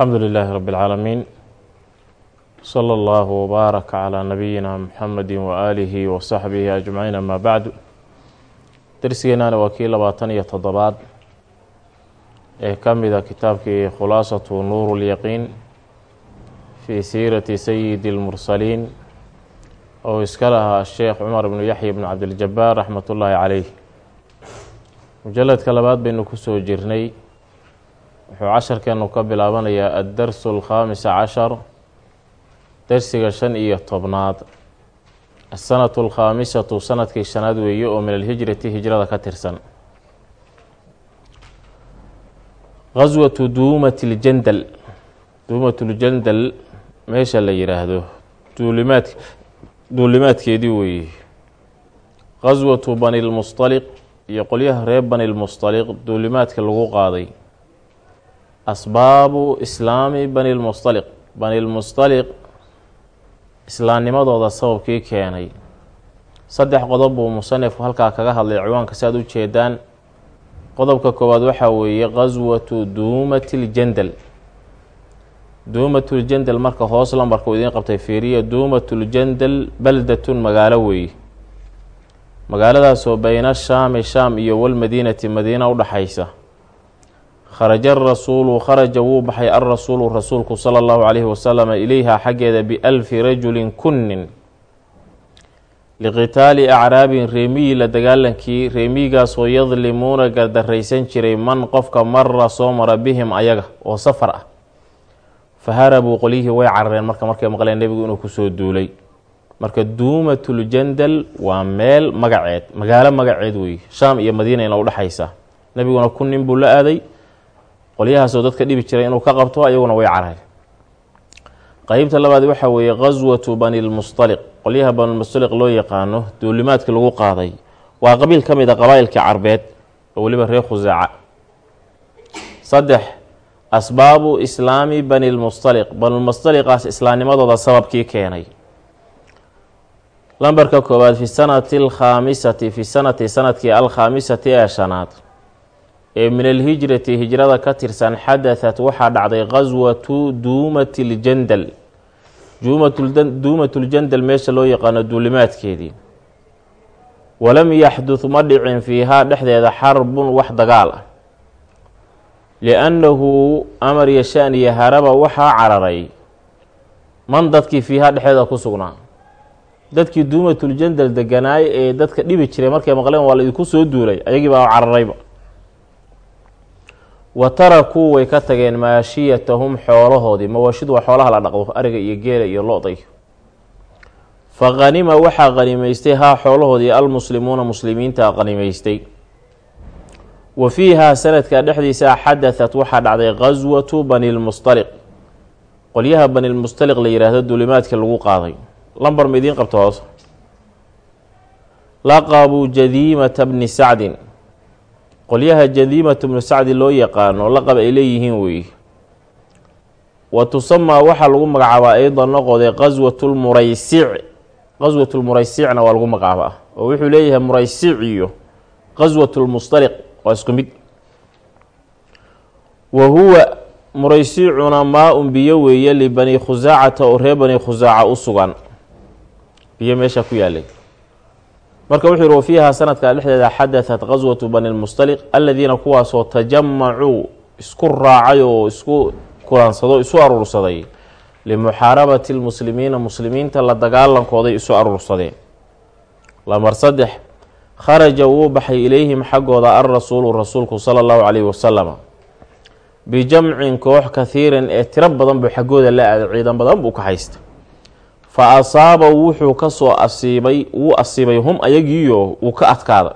alxamdu lilaahi rabi اlcaalamiin slى اllah wbaarak calى nabiyina mxamedi waaalihi wasaxbihi ajmaciin ama bacdu dersigeenana waa kii labaatan iyo toddobaad ee ka mida kitaabkii khulaasatu nuur اlyaqiin fii siirati sayidi اlmursaliin oo iska lahaa sheekh cumar bnu yaxya bnu cabdiljabaar raxmat ullaahi caleyh mujaladka labaad baynu kusoo jirnay wuxuu casharkeenu ka bilaabanayaa addarsu alkhaamisa cashar dersiga shan iyo tobnaad. Asanatu alkhaamisatu sannadkii shanaad weeye oo min alhijrati hijrada ka tirsan. Gaswatu duumati ljandal duumatljandal meesha la yidhaahdo duulimaad duulimaadkeedii weeye. Bani lmustaliq iyo qolyaha reer bani lmustaliq duulimaadka lagu qaaday asbaabu islaami bani lmustaliq. Bani lmustaliq islaamnimadooda sababkii keenay. Saddex qodob buu musanifku halkaa kaga hadlay ciwaanka si aad u jeedaan. Qodobka koowaad waxaa weeye gaswatu duumati ljandal duumatljandal marka hoos lambarka uu idiin qabtay fiiriya duumatljandal baldatun magaalo weeye magaaladaasoo bayna shaami shaam iyo walmadiinati madiina udhaxaysa kharaja arasuulu kharaja wuu baxay alrasuulu rasuulku sala allahu calayhi wasalama ilayha xaggeeda bialfi rajulin kunnin. Liqitaali acraabin reemiyi la dagaalankii reemiyigaasoo yadlimuuna gardaraysan jiray man qofka mara soo mara bihim ayaga oo safar ah. Fa harabuu qolyihii way carareen marka markay maqleen nebigu inuu ku soo duulay. Marka duumatljandal waa meel magaceed magaalo magaceed weeye shaam iyo madiinayna udhexaysa nebiguna kun nin buu la aaday qolyahaasoo dadka dhibi jiray inuu ka qabto ayaguna way carareen. Qeybta labaad waxaa weeye gaswatu bani lmustaliq qolyaha banilmustaliq loo yaqaano duulimaadkii lagu qaaday. Waa qabiil ka mid a qabaa'ilkii carbeed oo weliba reer khusaaca saddex asbaabu islaami bani lmustaliq banilmustaliqaas islaamnimadooda sababkii keenay. Lambarka koowaad fi sanati alkhaamisati fi sanati sannadkii alkhaamisati ee shanaad ee min alhijrati hijrada ka tirsan xadahat waxaa dhacday gaswatu duumati ljandal. Duumatljandal meesha loo yaqaano duulimaadkeedii. Walam yaxdud ma dhicin fiihaa dhexdeeda xarbun wax dagaal ah. Liannahu amar yashaaniya haraba waxaa cararay. Man dadkii fiihaa dhexdeeda ku sugnaa? Dadkii duumatljandal deganaay ee dadka dhibi jiray markay maqleen waa la idinku soo duulay ayagii baa cararayba wa tarakuu way ka tageen maashiyatahum xoolahoodii. Mawaashidu waa xoolaha la dhaqdo ariga iyo geela iyo lo-day. Fa qhanima waxaa qanimaystay haa xoolahoodii almuslimuuna muslimiinta qanimaystay wa fiihaa sanadka dhexdiisa xadahat waxaa dhacday gaswatu bani lmustaliq qolyaha bani lmustaliq la yidhaahdo duulimaadkii lagu qaaday. Lambar ma idiin qabto hoos? Laqabu jadiimata bni sacdin qolyaha jadiimata bnu sacdi loo yaqaano laqab ay leeyihiin weeye wa tusamaa waxaa lagu magacaabaa aydan noqoday qaswatulmuraysic qaswatulmuraysicna waa lagu magacaabaa oo wuxuu leeyahay muraysic iyo qaswatulmustaliq waa isku mid. Wa huwa muraysicuna maa-un biyo weeye libani khusaacata oo reer bani khusaaca u sugan. Biyo meesha ku yaalay marka wuxuu yihi wa fiiha sanadka dhexdeeda xadahat qaswatu bani lmustaliq aladiina kuwaasoo tajamacuu isku raacay oo isku kulansado isu aruursaday limuxaarabati lmuslimiina muslimiinta la dagaalankooday isu aruursadeen lamar saddex kharaja wuu baxay ilayhim xaggooda alrasuulu rasuulku sala allahu calayhi wasalam bijamcin koox kahiirin ee tiro badan buu xaggooda la aaday ciidan badan buu ka haysta fa asaaba wuxuu ka soo asiibay wuu asiibay hum ayagiiyo wuu ka adkaaday.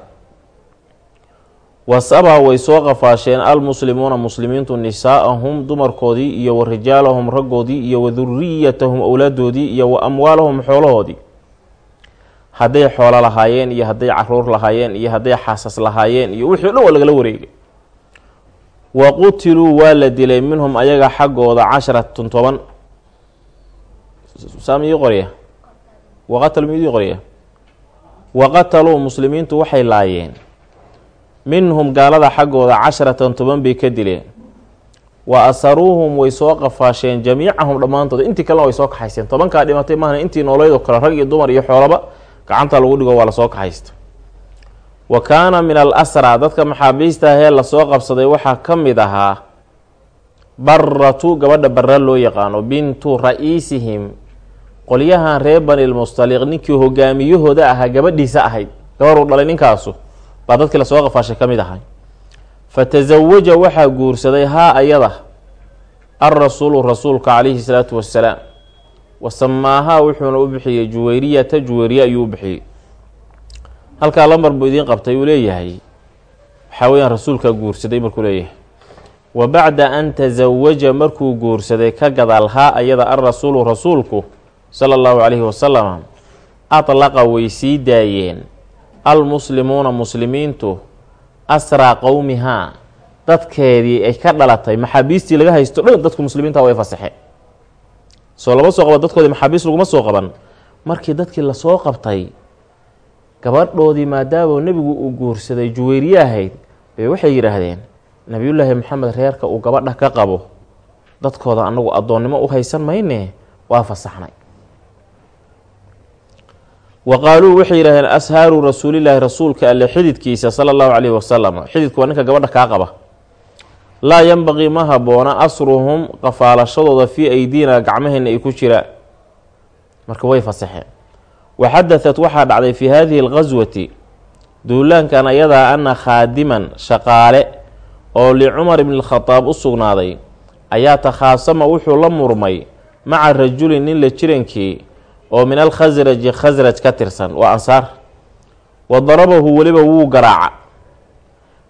Wasabaa way soo qafaasheen almuslimuuna muslimiintu nisaa'ahum dumarkoodii iyo wa rijaalahum raggoodii iyo wa duriyatahum owlaadoodii iyo wa amwaalahum xoolahoodii. Hadday xoolo lahaayeen iyo hadday carruur lahaayeen iyo hadday xaasas lahaayeen iyo wixii o dhan waa lagala wareegay. Wa qutiluu waa la dilay minhum ayaga xaggooda casharatun toban saamii qorya. Waqatal miyudii qorya? Waqataluu muslimiintu waxay laayeen. Minhum gaalada xaggooda casharatan toban bay ka dileen. Wa asaruuhum way soo qafaasheen jamiicahum dhammaantood. Intii kalena way soo kaxaysteen. Tobankaa dhimatay maahna intii nooleydoo kale rag iyo dumar iyo xoolaba gacanta lagu dhigo waa la soo kaxaysta wa kaana min al asraa dadka maxaabiista ahee la soo qabsaday waxaa ka mid ahaa baratu gabadha barra loo yaqaano bintu ra'iisihim qolyahan reer banilmustaliq ninkii hogaamiyahooda ahaa gabadhiisa ahayd. Gabaruu dhalay ninkaasu. Baa dadkii la soo qafaashay ka mid ahay. Fa tasawaja waxaa guursaday haa ayada alrasuulu rasuulka calayhi salaatu wassalaam. Wa samaahaa wuxuuna u bixiyey juweyriyata juweyriye ayuu u bixiyey. Halkaa lambar buu idiin qabtay uu leeyahay. Waxaa weyaan rasuulkaa guursaday markuu leeyahay. Wa bacda an tasawaja markuu guursaday ka gadaal haa ayada alrasuulu rasuulku sala allahu calayhi wasalam atlaqa way sii daayeen. Almuslimuuna muslimiintu asraa qowmihaa dadkeedii ay ka dhalatay maxaabiistii laga haysto dhan dadku muslimiinta way fasaxeen. Soo lama soo qaban dadkoodii maxaabiis laguma soo qaban. Markii dadkii la soo qabtay gabadhoodii maadaama nebigu uu guursaday juweyriye ahayd bay waxay yidhaahdeen nebiyullaahi maxamed reerka uu gabadha ka qabo dadkooda anagu addoonnimo u haysan mayne waa fasaxnay wa qaaluu waxay yidhahdeen ashaaru rasuulilaahi rasuulka alle xididkiisa sala allahu calayhi wasalam xididku waa ninka gabadha kaa qaba. Laa yanbaqii ma habboona asruhum qafaalashadooda fii aydiina gacmaheena ay ku jiraan. Marka way fasaxeen wa xadahat waxaa dhacday fii haadihi alqaswati duulaankan ayadaa ana khaadiman shaqaale oo licumar ibni lkhadaab u sugnaaday ayaa takhaasama wuxuu la murmay maca rajulin nin la jirankii oo min alkhasraji khasraj ka tirsan waa ansaar. Wa darabahu weliba wuu garaaca.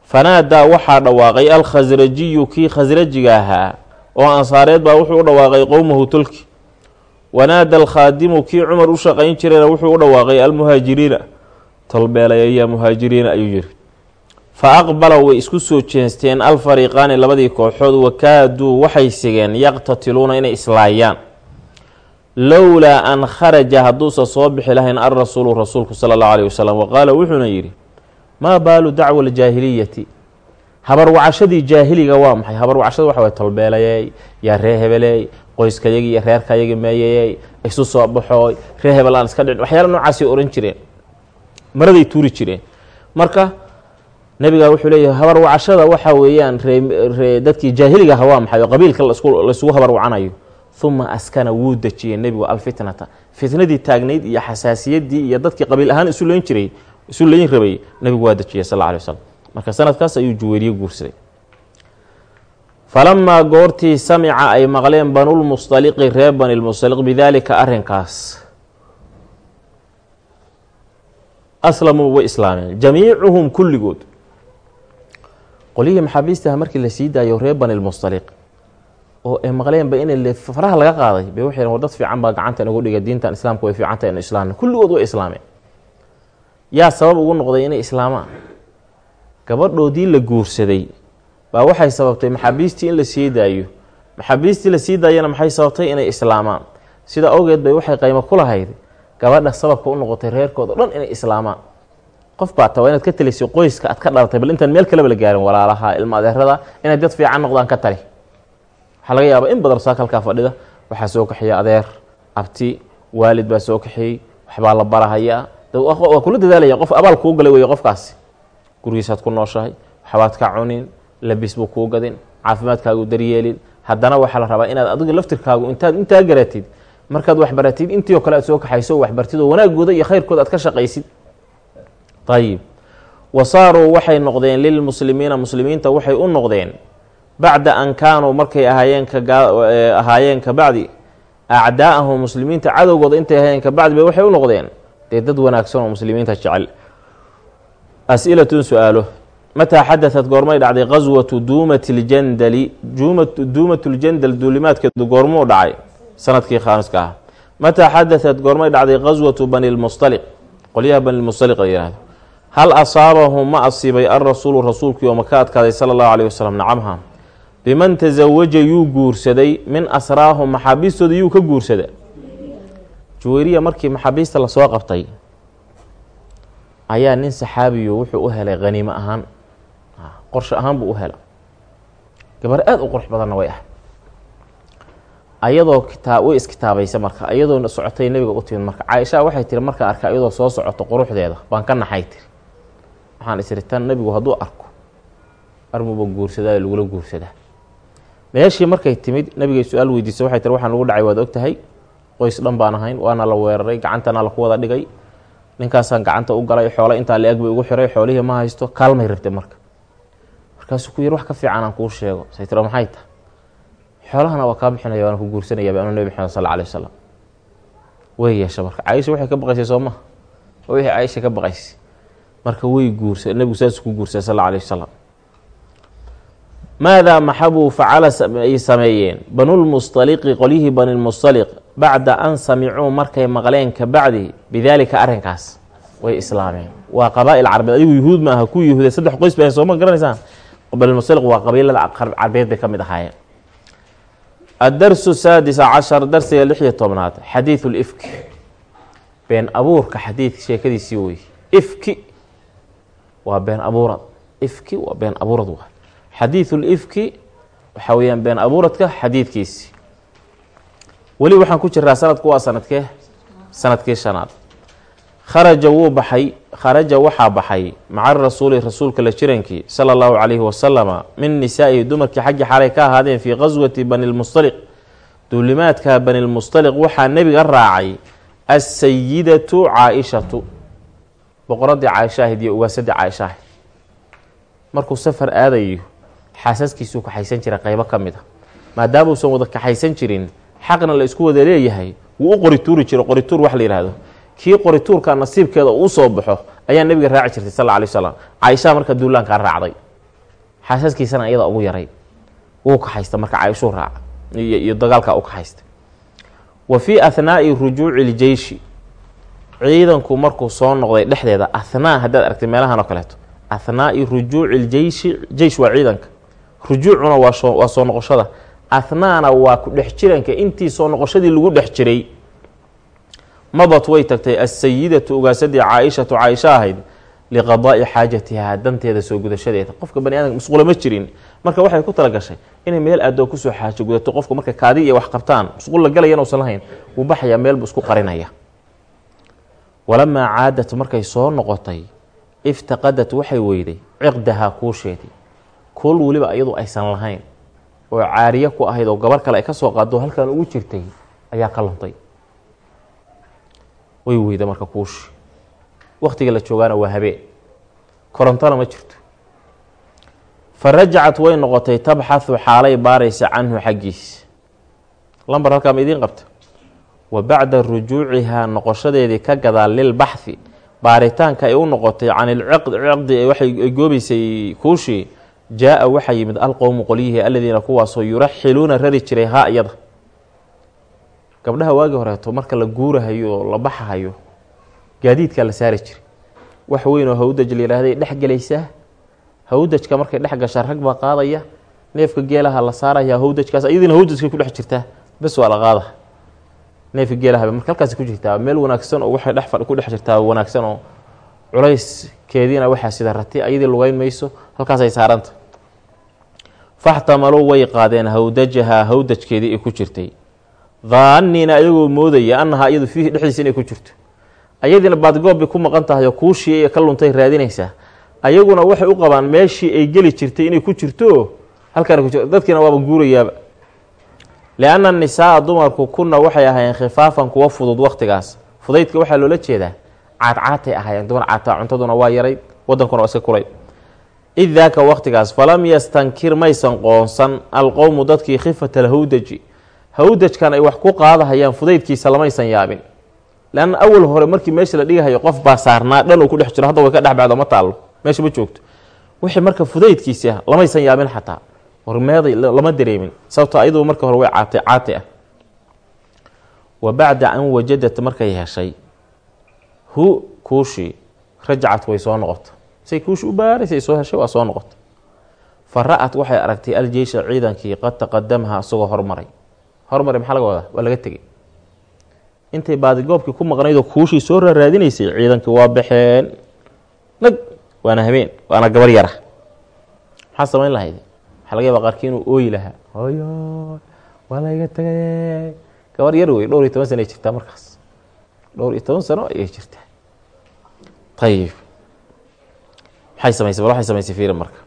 Fanaadaa waxaa dhawaaqay alkhasrajiyu kii khasrajiga ahaa oo ansaareed baa wuxuu u dhawaaqay qowmahu tolki wanaada alkhaadimu kii cumar u shaqayn jirayna wuxuu u dhawaaqay almuhaajiriina. Tolbeelayayaa muhaajiriina ayuu yiri fa aqbala way isku soo jeesteen alfariiqaani labadii kooxood wakaaduu waxay sigeen yaqtatiluuna inay islaayaan lowlaa an kharaja hadduusa soo bixi lahayn alrasuulu rasuulku sala allahu alayh wasalam wa qaala wuxuuna yidhi maa baalu dacwa aljaahiliyati? Habarwacashadii jaahiliga waa maxay? Habarwacashada waxa way tolbeelayey yaa ree hebeley qoyskayagii iyo reerkayagii meeyayey isu soo baxooy ree hebel aan iska dhicin. Waxyaala noocaasay ohan jireen. Maraday tuuri jireen. Marka nabigaa wuxuu leeyahay habarwacashada waxa weeyaan ree dadkii jaahiliga aha waa maxay? Oo qabiilka laysugu habarwacanayo uma askana wuu dejiyey nebigu alfitnata. Fitnadii taagnayd iyo xasaasiyadii iyo dadkii qabiil ahaan isu leyn jiray isu leyn rabay nebigu waa dejiyey sal lla alay wasalam marka sanadkaas ayuu juweyriye guursaday. Falamaa goortii samica ay maqleen banulmustaliqi reer banilmustaliq bidaalika arrinkaas. Aslamuu way islaameen jamiicuhum kulligood. Qolyihii maxaabiistaha markii la sii daayo reer banilmustaliq oo ay maqleenba in faraha laga qaaday bay waxay war dad fiican baa gacanta inagu dhiga diintan islaamka way fiicanta inu islaamna. Kulligood way islaameen. Yaa sabab ugu noqday inay islaamaan. Gabadhoodii la guursaday baa waxay sababtay maxaabiistii in la sii daayo. Maxaabiistii la sii daayana maxay sababtay inay islaamaan? Sida awgeed bay waxay qaymo ku lahayd gabadha sababka u noqotay reerkooda dhan inay islaamaan. Qof baa ta inaad ka talisay qoyska aad ka dhalatay bal intaan meel kaleba la gaarin walaalaha ilma adeerada inay dad fiican noqdaan ka tali waxaa laga yaabaa in badan saaka halkaa fadhida. Waxaa soo kaxeeya adeer. Abti waalid baa soo kaxeeyey waxbaa la barahayaa. Waa kula dadaalaya. Qof abaal kuu galay weeye qofkaasi. Gurigiisaad ku nooshahay. Waxbaad ka cunin. Labis buu kuu gadin. Caafimaadkaagu daryeelin. Haddana waxaa la rabaa inaad adiga laftirkaagu intaad intaa garatid markaad waxbaratid intii oo kale aad soo kaxayso waxbartid oo wanaagooda iyo khayrkooda aad ka shaqaysid. Ayib wa waxay noqdeen lilmuslimiina muslimiinta waxay u noqdeen bacda an kaanuu markay ahaayeen ka bacdi acdaa'ahum muslimiinta cadowgooda intay ahaayeen ka bacdi bay waxay u noqdeen. Dee dad wanaagsan oo muslimiinta jecel. As-ilatun su'aalo. Mataa xadaثat goormay dhacday qaswatu duumati ljandali duumat ljandal duulimaadkeedu goormuu dhacay sannadkii khaamiska ah mataa xadaثat goormay dhacday qaswatu bani lmustaliq qolyaha bani lmustaliq la yihahdo hal asaabahum ma asiibay alrasuulu rasuulkii oo maka adkaaday sala allahu alayh wasalam nacamha biman tasawaja yuu guursaday min asraahum maxaabiistooda yuu ka guursada juweyriya markii maxaabiista la soo qabtay ayaa nin saxaabiyo wuxuu u helay haniimo ahaan. Qorshe ahaan buu u hela gabar aada u qurux badanna way ah. Ayadoo kitaa way iskitaabaysa marka ayadoo socotay nebiga u timid marka. Caaisha waxay tiri markaa arka iyadoo soo socoto quruxdeeda baan ka naxay tiri. Waxaan isiri tan nebigu hadduu arko armuba guursadaa lagula guursadaa meeshii markay timid nabigay su'aal weydiisay waxay tiri waxaan lagu dhacay waad og tahay qoys dhan baan ahayn waana la weeraray gacantana laku wada dhigay. Ninkaasaan gacanta u galay xoole intaa la-eg bay ugu xiray xoolihii ma haysto kaalmay rabtay marka. Markaasuu ku yiri wax ka fiican kuu sheego. Say tiro maxay tahay xoolahana waa kaa bixinaya waana ku guursanaya anu nebi maxamed sal alay wasalam way yeesha marka. Caaisha waxay ka baqaysay soo maha wixii caaisha ka baqaysay? Marka way guursa nebigu saas ku guursay sal alla alay wasalam maadaa maxabuu facala ay sameeyeen banulmustaliqi qolyihii banilmustaliq bacda an samicuu markay maqleen ka bacdi bidaalika arrinkaas way islaameen waa qabaa'il carbeed adigu yuhuud ma aha kuwa yahuudeed saddex qoys bay sooma garanaysaan banilmustaliq waa qabiilada carbeed bay ka mid ahaayeen addarsu saadis cashar darsiga lix iyo tobnaad xadiidu lifki been abuurka xadiidka sheekadiisii wey ifki waa been waa xadiidu lifki waxaa weeyaan been abuuradka xadiidkiisi. Weli waxaan ku jiraa sanadku waa sanadkee sannadkii shanaad. Kharaja wuu baxay kharaja waxaa baxay maca rasuuli rasuulka la jirankii sala allahu calayhi wasalama min nisaa'ihi dumarkii xaggii xalay ka ahaadeen fii qaswati bani lmustaliq duulimaadka bani lmustaliq waxaa nebiga raacay assayidatu caa-ishatu. Boqoradii caaisha ahayd iyo ugaasadii caaisha ahayd. Markuu safar aadayo xaasaskiisuu kaxaysan jiray qeybo ka mid a maadaamuusan wada kaxaysan jirin xaqna la isku wada leeyahay wuu u qorituuri jiray qorituur wax la yidhaahdo kii qorituurka nasiibkeeda uu soo baxo ayaa nebiga raaci jirtay sal alay slam caaishaa marka duulaankaa raacday. Xaasaskiisana iyada ugu yaray. Wuu kaxaysta marka caaishuu raaca iyo dagaalkaa u kaxaysta wa fii ahnaa'i rujuuci ljeyshi ciidanku markuu soo noqday dhexdeeda ahnaa haddaad aragtay meelahan oo kaleeto. Ahnaa'i rujuuci ljeyshi jeysh waa ciidanka rujuucuna waa soo noqoshada. Ahnaana waa ku dhex jiranka. Intii soo noqoshadii lagu dhex jiray madad way tagtay assayidatu ugaasadii caaishatu caaisha ahayd liqadaa'i xaajatihaa danteeda soo gudashadeeda. Qofka bani aadamka musqulo ma jirin. Marka waxay ku tala gashay inay meel aadoo ku soo xaajo gudato qofku marka kaadi iyo wax qabtaan musqul la galaya inuusan lahayn wuu baxayaa meel buu isku qarinaya. Walamaa caadat markay soo noqotay iftaqadat waxay weyday ciqdahaa kuusheedii kuul weliba iyadu aysan lahayn oo caariye ku ahayd oo gabar kale ay ka soo qaado halkan ugu jirtay ayaa ka way weyda marka kuushi wakhtiga la joogaana waa habeen. Korontona ma jirto. Fa way noqotay tabxathu xaalay baaraysa canhu xaggiisa lambar halkaa ma idiin qabta? Wa bacda rujuucihaa noqoshadeedii ka gadaal lilbaxhi baaritaanka ay u noqotay can ilciqdi ciqdi waxay goobaysay kuushii jaa-a waxaa yimid alqowmu qolyihii aladiina kuwaasoo yuraxiluuna rari jiray haa iyada. Gabdhaha waagii horeeto marka la guurahayo la baxahayo gaadiidkaa la saari jiray. Wax weyn oo hawdaj la yihahday dhex gelaysaa hawdajka markay dhex gashaa rag baa qaadaya. Neefka geelaha la saaraya hawdajkaas iyadiina hawdajkay ku dhex jirtaa. Bes waa la qaada. Neefka geelahaba marka halkaas ku jirtaa meel wanaagsan oo waxay dhex ku dhex jirtaa wanaagsan oo culayskeediina waxaa sida rati ayadii lugeyn mayso halkaasay saaranta. Faxtamaluu way qaadeen hawdajahaa hawdajkeedii ay ku jirtay. Daaniina ayagoo moodaya annahaa iyadu fiihi dhexdiisa inay ku jirto. Ayadiina baadgoob bay ku maqan tahay oo kuushii iyo ka luntay raadinaysaa. Ayaguna waxay u qabaan meeshii ay geli jirtay inay ku jirto halkaana ku jirto dadkiina waaba guurayaaba. Lianna nisaaa dumarku kuna waxay ahaayeen khifaafan kuwa fudud wakhtigaas fudaydka waxaa loola jeedaa caadcaatay ahaayeen dumar caataa cuntaduna waa yarayd wadankuna waa iska kulay. Id daaka falam yastankir maysan qoonsan alqowmu dadkii khifata alhawdaji hawdajkan ay wax ku qaadahayaan fudaydkiisa lamaysan yaabin. Leanna awal hore markii meesha la dhigahayo qof baa saarnaa dhan uu ku dhex jiro hadda way ka dhex bacdo ma taallo. Meesha ma joogto. Wixii marka fudaydkiisi ah lamaysan yaabin xataa. Hormeeday lama dareemin sababto ayadoo marka hore way caatay caati ah. Wa bacda an wajadat markay heshay hu kuushii rajacat way soo noqota say kuushi u baaraysay soo heshay waa soo noqota fa waxay aragtay aljeysha ciidankii qad taqadamaha isagoo hormaray. Hormaray maxaa laga wadaa? Waa laga tegey. Intay baadigoobkii ku maqnaydoo kuushii soo raaraadinaysay ciidankii waa baxeen. Nag waana habeen waana gabar yara. Maxaa samayn lahayd? Waxaa laga yaaba qaarkii inuu ooyi lahaa. Hoyo waa layga tagay gabar yar wey dhowr iyo toban sano ay jirtaa markaas. Dhowr iyo toban sano ayay jirtaa ayib maxay samaysay bal waxay samaysay fiiri marka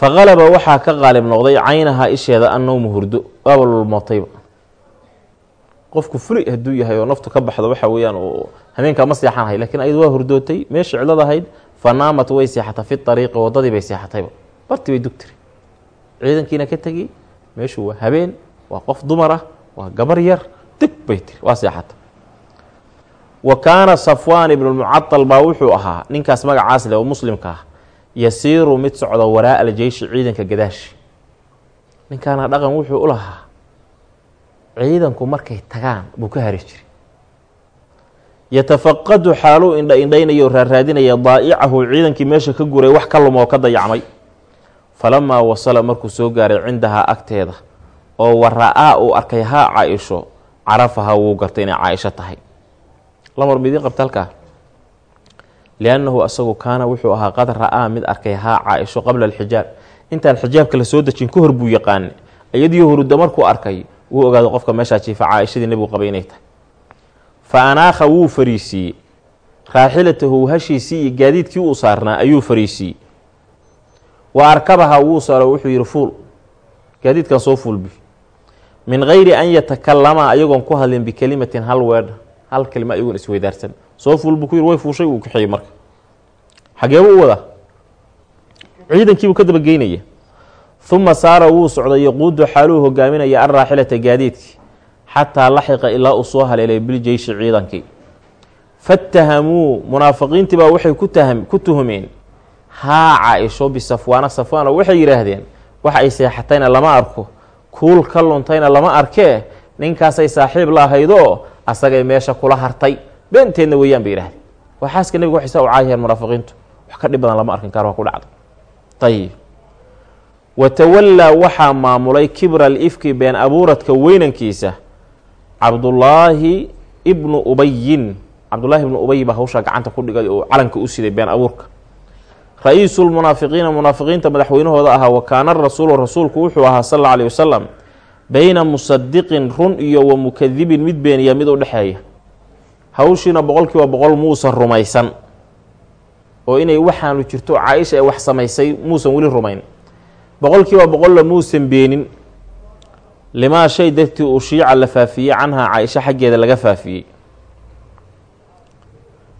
faqalaba waxaa ka qaalib noqday caynahaa isheeda annowmu hurdo waaba lulmootayba qofku fulay hadduu yahay oo naftu ka baxdo waxa weeyaan uu hameenkaa ma seexanahay lakiin ayadu waa hurdootay meesha cidlad ahayd fa naamat way seexatay fi ariiqi waddadii bay seexatayba barti bay dugtiri ciidankiina ka tegi meeshu waa habeen waa qof dumar ah waa gabar yar deg bay tiri waa seexatay wa kaana safwaan ibnulmucatal baa wuxuu ahaa ninkaas magacaas leh oo muslimka ah yasiiru mid socda waraa aljeyshi ciidanka gadaashi. Ninkaana dhaqan wuxuu u lahaa ciidanku markay tagaan buu ka hari jiray. Yatafaqadu xaaluu indha indhaynaya oo raaraadinaya daa'icahu ciidankii meesha ka guray wax ka lumoo ka dayacmay. Falamaa wasala markuu soo gaaray cindahaa agteeda oo wara-aa uu arkay haa caa-isho carafaha wuu gartay inay caa-isho tahay lamar midiin qabta liannahu asagu kaana wuxuu ahaa qad ra'aa mid arkay haa caa-isho qabla alxijaab. Intaan xijaabka la soo dejin ka hor buu yaqaane iyadii hurudda markuu arkay wuu ogaaday qofka meeshaa jiifa caa-ishadii qabay inay tahay. Fa anaakha wuu fariisiiyey raaxilatahu hashiisii iyo gaadiidkii uu saarnaa ayuu fariisiiyey wa arkabaha wuu saaro wuxuu yidhi fuul. Gaadiidkan soo fuulbi min gayri an yatakallama ayagoon ku hadlin bikelimatin hal weedha hal kelima ayagoon isweydaarsan soo fuul buu ku yidhi way fuushay uu kaxeeyey marka. Xageebuu u wadaa ciidankiibuu ka dabageynaya uma saara wuu socday yaquudu xaaluu hogaaminaya alraaxilata gaadiidkii xataa laxiqa ilaa uu soo haleelay biljeyshi ciidankii. Fatahamuu munaafiqiintii baa waxay ku tuhumeen haa caa-isho bisafwaana safwaano waxay yidhaahdeen wax ay seexatayna lama arko kuul ka luntayna lama arkee ninkaasay saaxiib la ahaydoo asagay meesha kula hartay. Beenteedna weeyaan bay yidhahdeen. Waa xaaska nebiga waxay saa u caayaheen munaafiqiintu. Wax ka dhib badan lama arkin karo waa ku dhacda ayib watawallaa waxaa maamulay kibra alifki been abuuradka weynankiisa cabdullaahi ibnu ubayin cabdullaahi ibnu ubay baa hawshaa gacanta ku dhigay oo calanka u siday been abuurka. Ra'iisu lmunaafiqiina munaafiqiinta madaxweynahooda ahaa wa kaana rasuulu rasuulku wuxuu ahaa sal alla alayh wasalam beyna musadiqin run iyo wa mukadibin mid beeniya mid u dhexeeya. Hawshiina boqol kiiba boqol muusan rumaysan. Oo inay waxaanu jirto caaisha ay wax samaysay muusan weli rumayn. Boqol kiiba boqolla muusan beenin. Limaa shay dartii uu shiica la faafiyey canhaa caaisho xaggeeda laga faafiyey.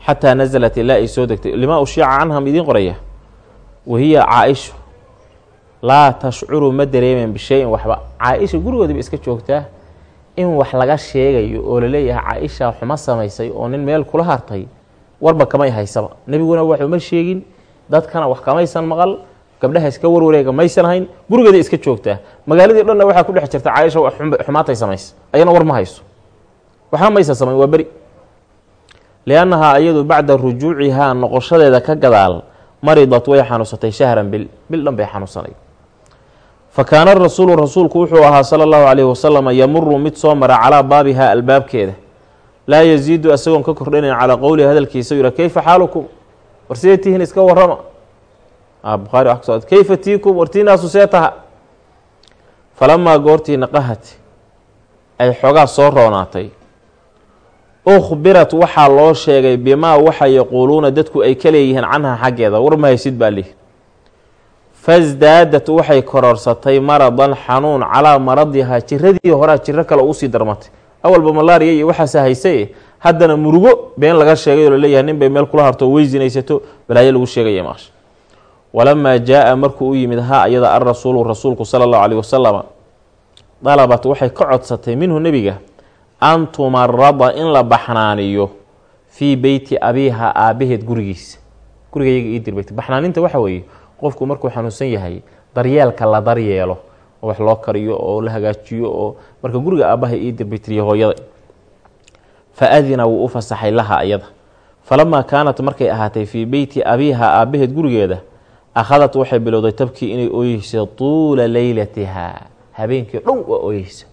Xataa nasalat ilaa ay soo degtay. Limaa u shiica canha ma idiin qoraya? Wahiya caa-ishu laa tashcuru ma dareemen bishayin waxba. Caa-isha gurigoodiba iska joogtaa in wax laga sheegayo oo la leeyahay caa-isha xuma samaysay oo nin meel kula hartay warba kamay haysaba. Nebiguna wax uma sheegin dadkana wax kamaysan maqal gabdhaha iska warwareega maysan hayn. Gurigeeda iska joogtaa. Magaaladii dhanna waxaa ku dhex jirta caaisha xumaatay samaysa ayana war ma hayso. Waxna maysan samayn waa beri. Liannahaa iyadu bacda rujuucihaa noqoshadeeda ka gadaal maridat way xanuunsatay shahran bil bil dhan bay xanuunsanay fa kaana rasuulu rasuulku wuxuu ahaa sala allahu calayhi wasalama yamuru mid soo mara calaa baabihaa albaabkeeda. Laa yasiidu isagoon ka kordhanayn calaa qowlihi hadalkiisa yura keyfa xaalukum? War sidee tihiin iska warrama. Bukhaari wa kuso keyfa tiikum? Wartiinaasu see taha. Falamaa goortii naqahat ay xoogaa soo roonaatay. Ukhbirat waxaa loo sheegay bimaa waxa yaquuluuna dadku ay ka leeyihiin canha xaggeeda. War ma haysid baa lihi fasdaadat waxay kororsatay maradan xanuun calaa maradihaa jiradii horaa jiro kale uusii darmatay. Awalba malaariya iyo waxaase haysay haddana murugo been laga sheegay oo la leeyahay nin bay meel kula harto way sinaysato balaayo lagu sheegaya maasha walamaa jaa-a markuu u yimid haa iyada alrasuulu rasuulku sala allahu caleyh wasalama dalabat waxay ka codsatay minhu nebiga an tumarada in la baxnaaniyo fii beyti abiiha aabaheed gurigiisa. Ii dirbayta baxnaaninta waxa weeye qofku markuu xanuunsan yahay daryeelka la daryeelo oo wax loo kariyo oo la hagaajiyo oo marka guriga aabbaha ii dirbaytiriya hooyada. Fa wuu u fasaxay laha iyada falamaa kaanat markay ahaatay fii beyti abiiha aabaheed gurigeeda akhadat waxay bilowday tabkii inay ooyeysa tuula leylatihaa habeenkii dhow waa ooyeysa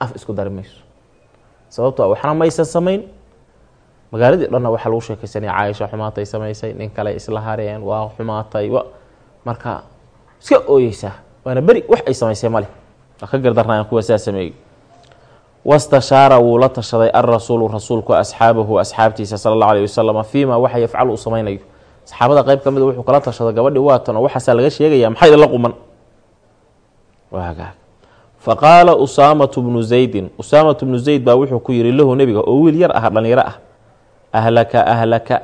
af isku dari mayso. Sababto waxna maysan samayn. Magaaladii dhanna waxaa lagu sheekaysanaya caaisha xumaatay samaysay nin kale isla waa xumaatay marka iska ooyeysaa waana beri wax ay samaysay male waa ka gardarnayaan kuwa saa sameeyey. Wastashaara wuu la tashaday alrasuulu rasuulku asxaabahu asxaabtiisa sala allahu alayh wasalam fiima waxa yafcalu uu samaynayo. Saxaabada qayb ka mida wuxuu kala tashaday gabadhi waatan waxaasaa laga sheegaya maxaa idinla quman? Fa qaala usaamatu bnu zaydin usaamatu bnu zayd baa wuxuu ku yihi lahu nebiga oo wiil yar ah dhalinyaro ah. Ahlaka ahlaka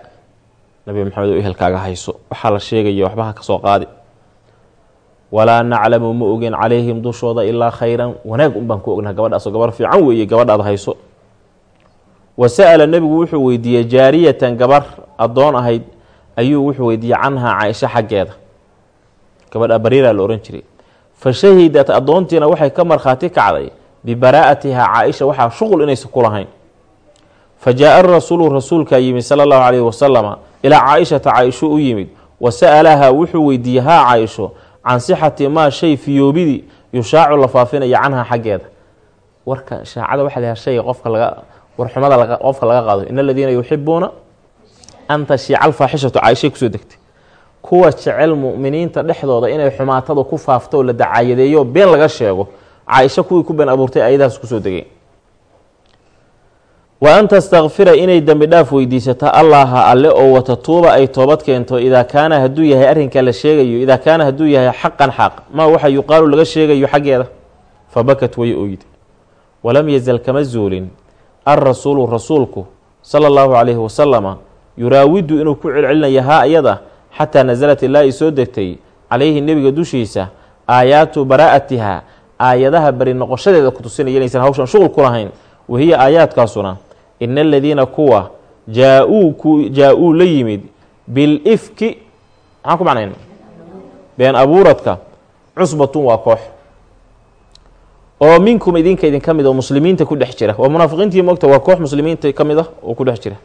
nabi maxamed oo ehelkaaga hayso. Waxaa la sheegaya waxba ha ka soo qaadi. Walaa naclamu ma ogin calayhim dushooda ilaa khayran. Wanaag un baan ku ognaha gabadhaasoo gabar fiican weeye gabadhaad hayso. Wa sa'ala nebigu wuxuu weydiiyey jaariyatan gabar addoon ahayd ayuu wuxuu weydiiyey canhaa caaisho xaggeeda. Gabadha bariiraa la ohan jiray. Fa shahidat addoontiina waxay ka markhaati kacday bibaraa'atihaa caaisha waxaa shuqul inaysa ku lahayn fa jaa-a rasuulu rasuulkaa yimid sala allahu calayhi wasalama ilaa caaishata caaisho u yimid wa sa'alahaa wuxuu weydiiyey haa caaisho can sixati maa shay fiyoobidii yushaacu la faafinaya canhaa xaggeeda warka shaacada waxa la shayga qofka laga warxumada qofka laga qaado in aladiina yuxibuuna an tashiica alfaaxishatu caaishay ku soo degtay kuwa jecel mu'miniinta dhexdooda inay xumaatada ku faafto la dacaayadeeyo been laga sheego caaisho kuwii ku been abuurtay ayadahaas ku soo degeen wa an tastakfira inay dembi dhaaf weydiisato allaha alle oo watatuuba ay toobad keento idaa kaana hadduu yahay arrinka la sheegayo idaa kaana hadduu yahay xaqan xaq maa waxa yuqaalu laga sheegayo xaggeeda? Fa bakat way oydi walam yazal kama zuulin. Alrasuulu rasuulku sala allahu calayhi wasalama yuraawidu inuu ku celcelinaya haa ayada xataa nasalat ilaa ay soo degtay calayhi nebiga dushiisa aayaatu baraa'atiha aayadaha beri noqoshadeeda ku tusinaya inaysan hawshan shuqul ku lahayn wahiya aayaadkaasuna ina aladiina kuwa jaa-uu la yimid bilifki maxaan ku macnayn? Been abuuradka cusbatun waa koox. Oo minkum idinka idinka mid oo muslimiinta ku dhex jira waa munaafiqiintii mogta waa koox muslimiinta ka mid ah oo ku dhex jira.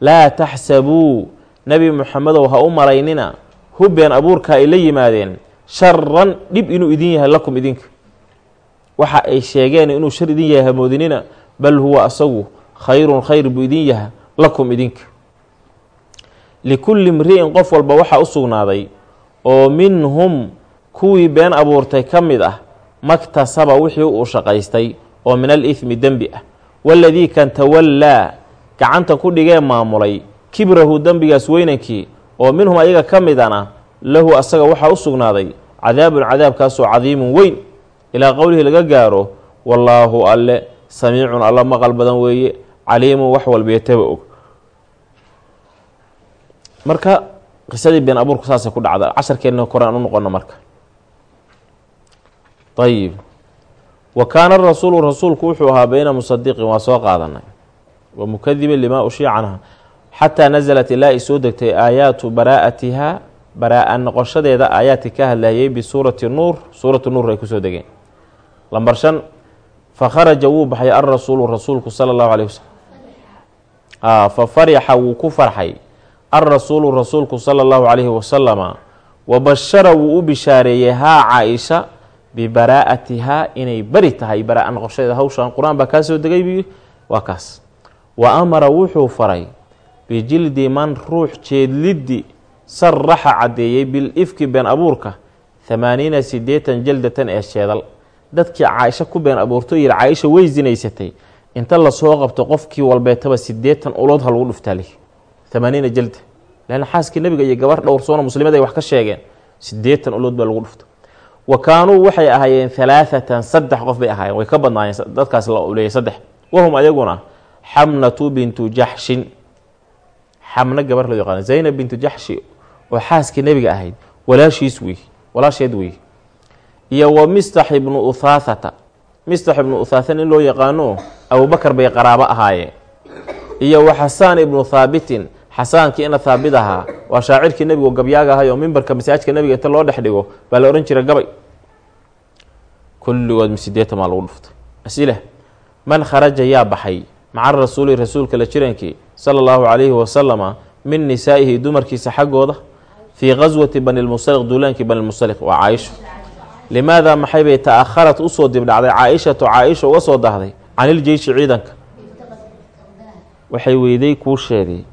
Laa taxsabuu nebi muxamedow ha u malaynina hu been abuurka ay la yimaadeen sharan dhib inuu idin yahay lakum idinka. Waxa ay sheegeen inuu shar idin yahay hamoodinina bal huwa asagu khayrun khayr buu idin yaha lakum idinka. Likulli imri'in qof walba waxaa u sugnaaday oo minhum kuwii been abuurtay ka mid ah maktasaba wixii uu shaqaystay oo min al ihmi dembi ah. Waladii kan tawallaa gacanta ku dhigee maamulay kibrahu dembigaas weynankii oo minhum ayaga ka midana lahu asaga waxaa u sugnaaday cadaabun cadaabkaasoo cadiimun weyn. Ilaa qowlihii laga gaaro wallaahu alle samiicun alla maqal badan weeye caliimun wax walbeetaba og. Marka qisadii been abuurku saasay ku dhacda casharkeenna kore aan u noqono marka. Ayib wa kaana rasuulu rasuulku wuxuu ahaa beyna musadiqin waa soo qaadanay. Wa mukadibin limaa ushiya canha. Xataa nasalat ilaa ay degtay aayaatu baraa'atiha baraa-a noqoshadeeda aayaadka ka hadlayay bisuurati nuur suuratu nuur ay ku soo degeen. Lambar shan fa kharaja wuu baxay alrasuulu rasuulku sala allahu alayh wasalam fa farixa wuu ku farxay alrasuulu rasuulku sala allahu calayhi wasalama wa bashara wuu u bishaareeyey haa caa-isha bibaraa'atihaa inay beri tahay baraa-a noqoshadeeda hawshan qur'aan baa kaa soo degay buu waa kaas wa amara wuxuu faray bijildi man ruux jeedliddi saraxa caddeeyey bil ifki been abuurka hamaaniina siddeetan jaldatan ee sheedal dadkii caaisho ku been abuurto yidhi caaisha way sinaysatay inta la soo qabto qofkii walbeetaba siddeetan ulood ha dhuftaali hamaaniina jalda. Leanna xaaskii nebiga iyo gabar dhowrsoona muslimad ay wax ka sheegeen siddeetan ulood baa lagu dhufta wa kaanuu waxay ahaayeen halaathatan saddex qof bay ahaayeen. Way ka badnaayeen dadkaas la uleeyay saddex. Wahum ayaguna xamnatu bintu jaxshin. Xamno gabar loo yaqaano zaynab bintu jaxshi oo xaaskii nebiga ahayd. Walaashiis wey walaasheed wey iyo wa mistax ibnu uthaathata mistax ibnu uthaathan in loo yaqaano abubakar bay qaraabo ahaayeen iyo wa xasaan ibnu thaabitin xasaankii ina thaabit ahaa waa shaacirkii nebigu gabyaaga ahay oo mimbarka masaajidka nebiga inta loo dhex dhigo baa la odhan jira gabay. Kulligood sideetan maa lagu dhuftay. Asila man kharaja yaa baxay maca rasuuli rasuulka la jirankii sala allahu calayhi wasalama min nisaa'ihi dumarkiisa xaggooda fii qaswati bani lmusaliq duulaankii bani lmusaliq waa caaisho limaada maxay bay ta-aharat u soo dibdhacday? Caa-ishatu caa-isha uga soo dahday caniljeyshi ciidanka. Waxay weyday kuu sheegay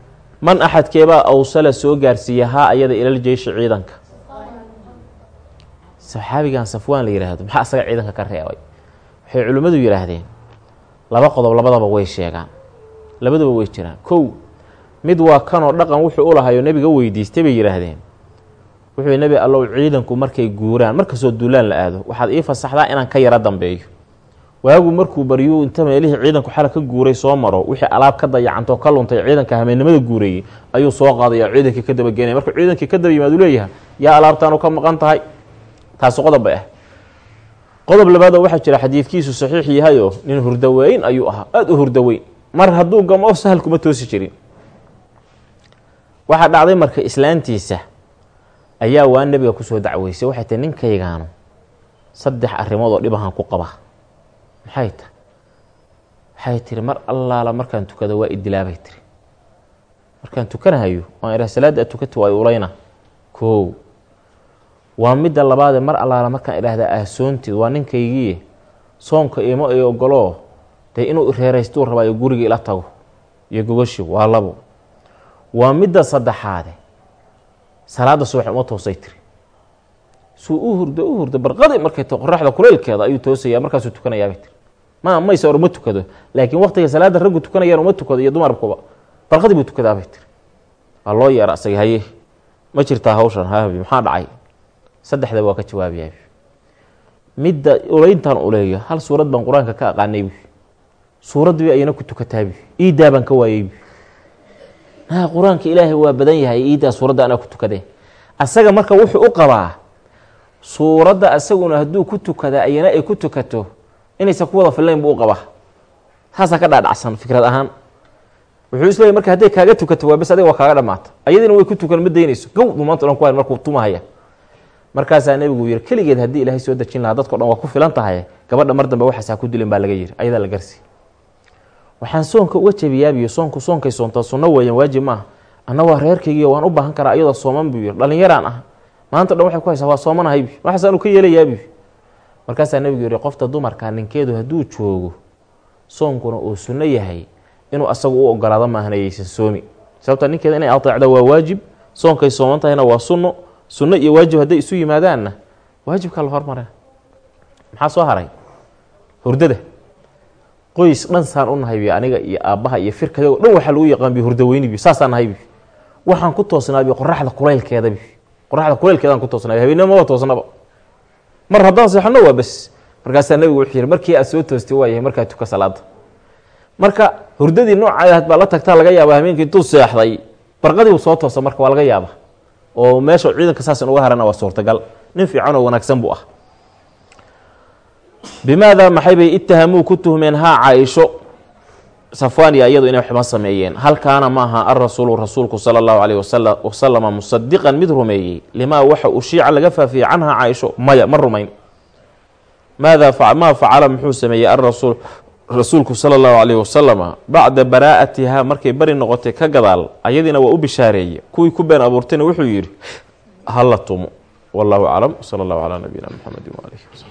man axadkeebaa awsala soo gaarsiiya haa ayada ilaljeyshi ciidanka. Saxaabigan safwaan la yidhaahdo maxaa asaga ciidanka ka reebay? Waxay culimmadu yidhaahdeen laba qodob labadaba way sheegaan. Labadaba way jiraan. Kow mid waa kanoo dhaqan wuxuu u lahayo nebiga weydiistay bay yidhaahdeen wuxuu nebi allow ciidanku markay guuraan markastoo duulaan la aado waxaad ii fasaxdaa inaan ka yaro dambeeyo. Waagu markuu baryuu inta meelihii ciidanku xala ka guuray soo maro wixii alaab ka dayacantoo ka luntay ciidanka hameennimada guureeyey ayuu soo qaadaya ciidankii ka dabagenaya markuu ciidankii ka daba yimaadu leeyahay yaa alaabtaanu ka maqan tahay. Taasi qodob bay ah. Qodob labaadoo waxaa jira xadiidkiisu saxiix yahayoo nin hurdaweyn ayuu ahaa aada u hurdaweyn. Mar hadduu gamo sahal kuma toosi jirin. Waxaa dhacday marka islaantiisa ayaa waa nebiga ku soo dacweysay. Waxay tahi ninkaygaanu saddex arrimood oo dhibahan ku qaba maxay tahay? Waxay tiri mar allaala markaan tukado waa idilaabay tiri. Markaan tukanahayo waan idhaha salaadda aad waa ulayna koow waa midda labaadee mar allaala markaan idhaahdaa ahsoontid waa ninkaygiie soonka imo ay ogoloo dee inuu reeraystuu rabaayo guriga ila tago iyo gogashi waa labo. Waa midda saddexaade salaada subax uma toosay tiri. Suu u hurdo u hurdo barqadi markay qoraxda kuleylkeeda ayuu toosaya markaasuu tukanayaabay tiri. Ma mayse or uma tukado laakiin waqtiga salaada raggu tukanayaan uma tukado iyo dumarkuba barqadi buu tukadaabay tiri. Waa loo yeera asaga haye ma jirtaa hawshan habi maxaa dhacay? Saddexdaba waa ka jawaabayaa midda uleyntaan uleeyo hal suurad baan qur'aanka ka aqaanay suuradbii ayana ku tukataabi iidaa baan ka waayeybu ha qur'aanka ilaahay waa badan yahay iidaa suuradda anaa ku tukadee asaga marka wuxuu u qabaa suuradda asaguna hadduu ku tukada ayana ay ku tukato inaysan ku wada fillayn buu u qabaa. Taasaa ka dhaadhacsan fikrad ahaan. Wuxuu isleeyay marka hadday kaaga tukato waa bes adiga waa kaaga dhamaata ayadiina way ku tukan ma daynayso gow buu maanta o dhan ku hayn markuu tumahaya. Markaasaa nebigu yiri keligeed haddii ilaahay soo dejin lahaa dadko dhan waa ku filan tahay. Gabadha mar dambe ku dilin baa laga yiri ayadaa la garsi waxaan soonka uga jebiyaabiyo soonku soonkay soontaa sunno weeyaan waajib maaha. Anna reerkaygiiyo waan u baahan karaa iyadoo sooman buu yiri dhallinyaraan ah maanta dhan waxay ku haysaa waa soomanahay waxaasaanu ka yeelayaabi markaasaa nebigu yihi qofta dumarka ninkeedu hadduu joogo soonkuna uu sunno yahay inuu asagu u ogolaado maahan ayaysan soomi. Sababta ninkeeda inay ateecdo waa waajib soonkay sooman tahayna waa sunno sunno iyo waajib hadday isu yimaadaanna waajibkaa la hormara maxaa soo haray? Hurdada qoys dhan saan u nahaybi aniga iyo aabbaha iyo firkayagoo dhan waxaa lagu yaqaanbi hurdaweynibi saasaan nahaybi waxaan ku toosnaabi qoraxda kulaylkeedabi qoraxda kulaylkeedaan ku toosnaabi habeenimo maba toosnaba. Mar haddaan seexano waa bes. Markaasaa nabigu wuxuu yihi markii aad soo toostay waa yahay markaa tuka salaada marka hurdadii noocaay ahayd baa la tagtaa laga yaaba habeenkii intuu seexday barqadii uu soo toosa marka waa laga yaaba oo meesha ciidanka saasan uga harana waa suurtagal. Nin fiican oo wanaagsan buu ah bimaada maxay bay ittahamuu ku tuhmeen haa caaisho safwaniya iyadu inay waxba sameeyeen. Hal kaana ma aha alrasuulu rasuulku sala allahu calayh wasalama musadiqan mid rumeeyey. Limaa waxa uu shiica laga faafiyey canhaa caaisho maya ma rumayn. Maada maa facala muxuu sameeyey arasuul rasuulku sala allahu calayh wasalama bacda baraa'atihaa markay bari noqotay ka gadaal ayadiina waa u bishaareeyey. Kuwii ku been abuurtayna wuxuu yidhi hala tumo. Wallahu aclam sala allahu calaa nabiyina muxamedi waaalihi wasalam